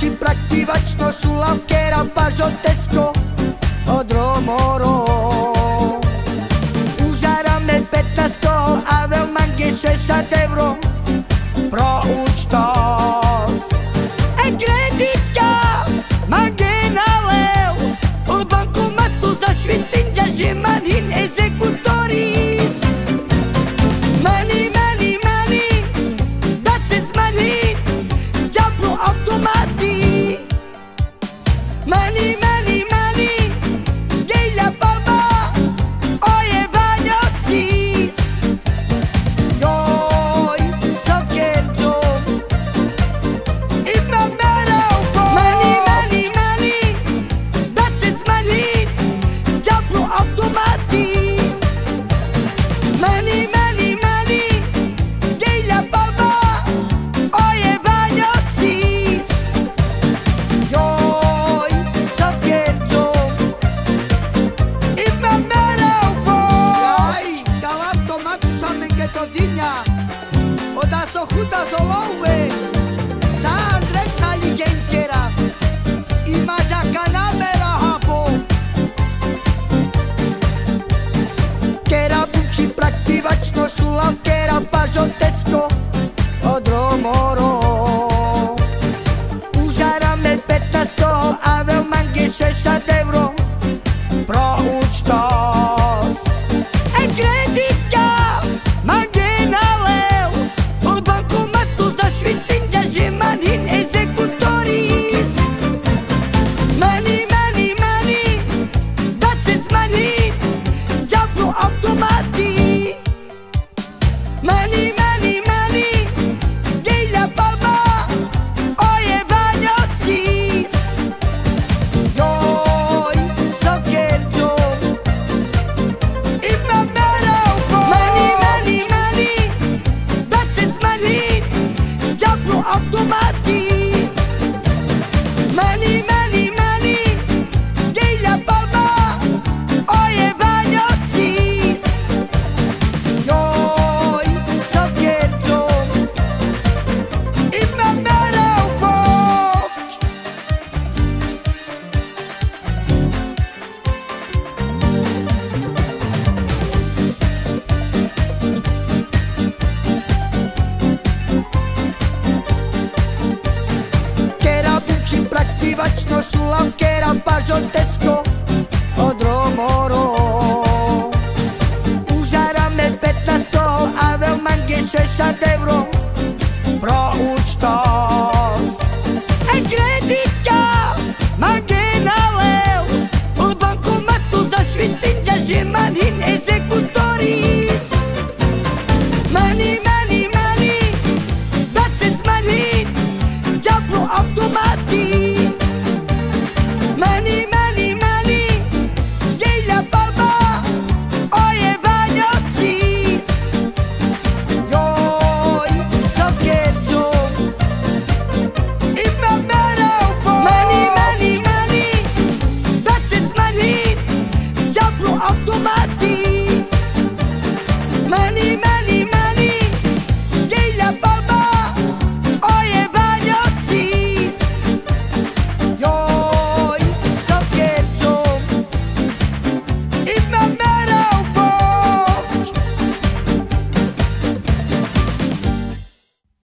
Oči praktivačno šulam keram pa žotesko od romoro Uzaram me 15 a vel mange 60 euro Pro to E kreditka mange nalel Od bankomatu za švicinđa žimanin escuta, Zoló! sulla unghera un pagiontesco o dromoro